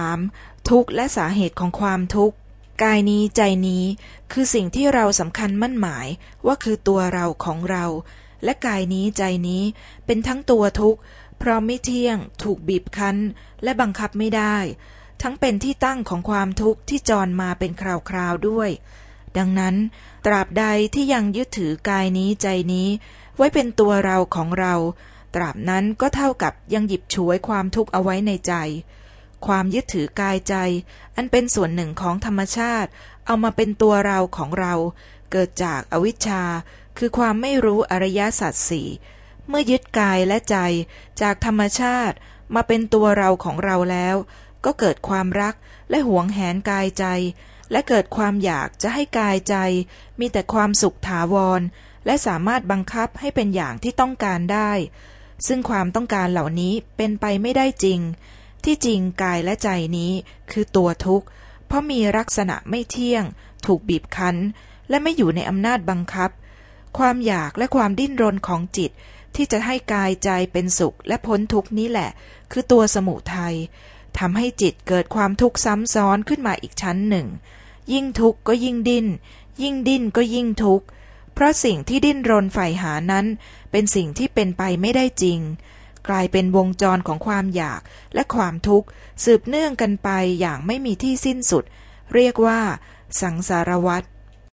3. ทุกข์และสาเหตุของความทุกข์กายนี้ใจนี้คือสิ่งที่เราสำคัญมั่นหมายว่าคือตัวเราของเรา และกายนี้ใจนี้เป็นทั้งตัวทุกข์เพราะไม่เที่ยง ถูกบีบคั้น และบังคับไม่ได้ ทั้งเป็นที่ตั้งของความทุกข์ที่จรมาเป็นคราวๆด้วย ดังนั้น ตราบใดที่ยังยึดถือกายนี้ใจนี้ ไว้เป็นตัวเราของเรา ตราบนั้นก็เท่ากับยังหยิบฉวยความทุกข์เอาไว้ในใจ ความยึดถือกายใจ อันเป็นส่วนหนึ่งของธรรมชาติ เอามาเป็นตัวเราของเรา เกิดจากอวิชชา คือความไม่รู้อริยสัจสี่เมื่อยึดกายและใจจากธรรมชาติมาเป็นตัวเราของเราแล้ว ก็เกิดความรักและหวงแหนกายใจ และเกิดความอยากจะให้กายใจ มีแต่ความสุขถาวร และสามารถบังคับให้เป็นอย่างที่ต้องการได้ ซึ่งความต้องการเหล่านี้เป็นไปไม่ได้จริง ที่จริงกายและใจนี้คือตัวทุกข์ เพราะมีลักษณะไม่เที่ยง ถูกบีบคั้น และไม่อยู่ในอำนาจบังคับ ความอยากและความดิ้นรนของจิต ที่จะให้กายใจเป็นสุขและพ้นทุกข์นี้แหละ คือตัวสมุทัยทำให้จิตเกิดความทุกข์ซ้ำซ้อนขึ้นมาอีกชั้นหนึ่ง ยิ่งทุกข์ก็ยิ่งดิ้น ยิ่งดิ้นก็ยิ่งทุกข์ เพราะสิ่งที่ดิ้นรนใฝ่หานั้น เป็นสิ่งที่เป็นไปไม่ได้จริง กลายเป็นวงจรของความอยากและความทุกข์ สืบเนื่องกันไปอย่างไม่มีที่สิ้นสุด เรียกว่า สังสารวัฏ